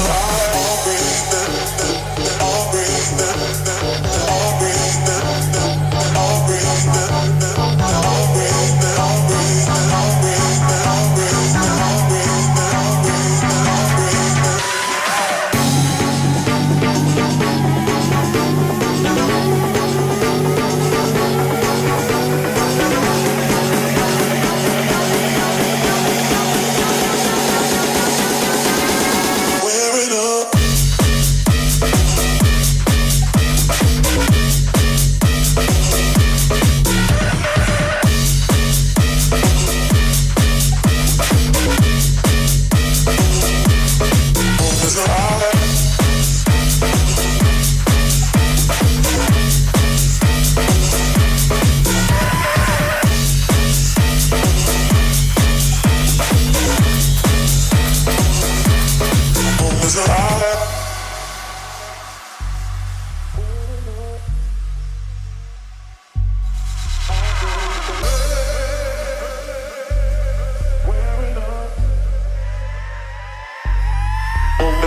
so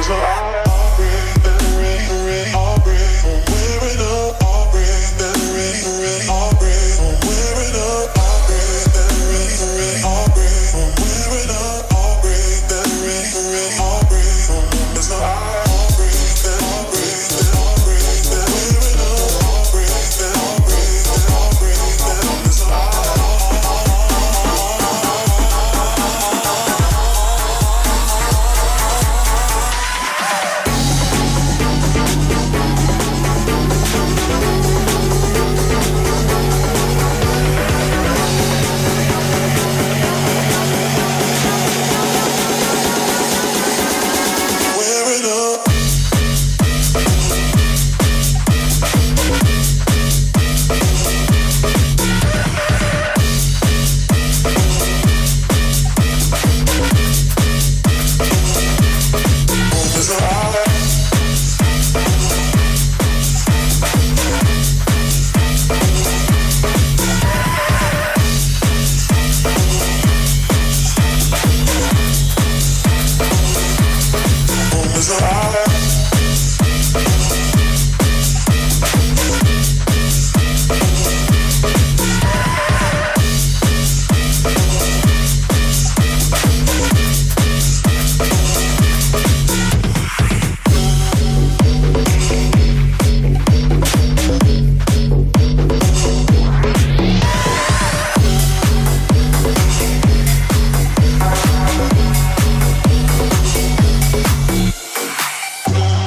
Cause I